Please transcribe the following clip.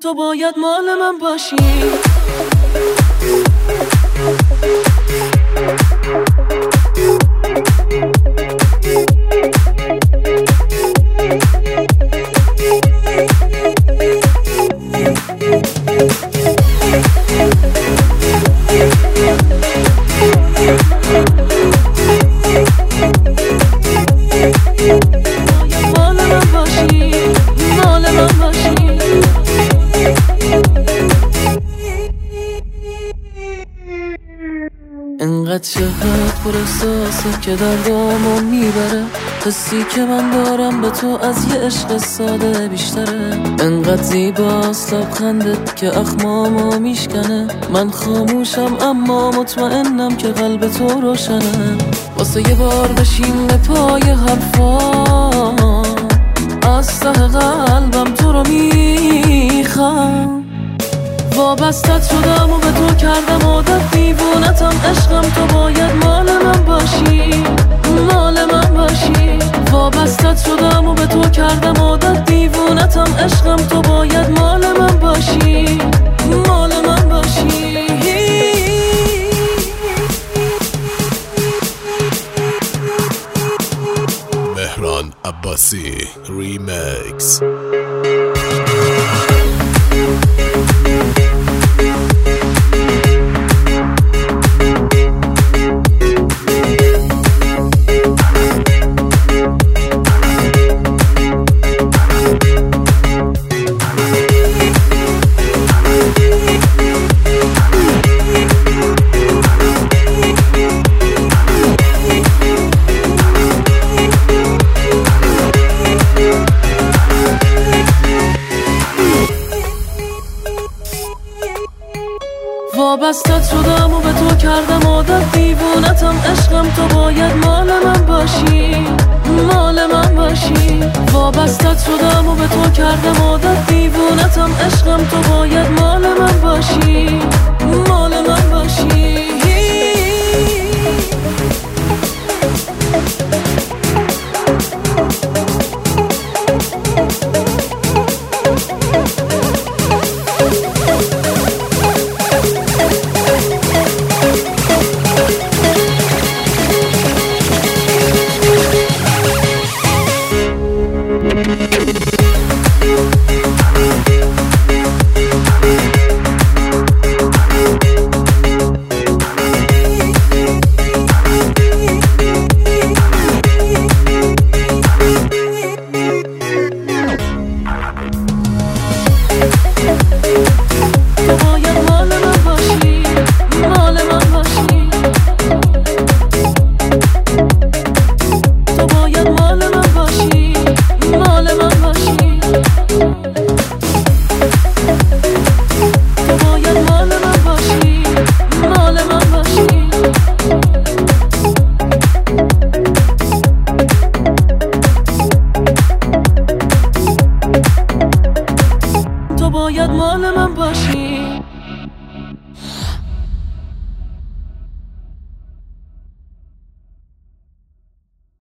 تو باید مال من باشی. انقدر شهرت پر احساسه که دردامو می‌بره. حسی که من دارم به تو از یه عشق ساده بیشتره. انقدر زیباست لبخندت که اخمامو میشکنه. من خاموشم اما مطمئنم که قلب تو روشنه. واسه یه بار بشین به پای حرفا. وابستت شدم و به تو کردم عادت. دیوونتم عشقم تو باید مال من باشی. مال من باشی. وابستت شدم و به تو کردم عادت. دیوونتم عشقم تو باید مال من باشی. مال من باشی. مهران عباسی ریمیکس وابستت شدم و به تو کردم عادت. دیوونتم عشقم تو باید مال من باشی. مال من باشی. وابستت شدم و به تو کردم عادت. دیوونتم عشقم تو باید مال من باشی.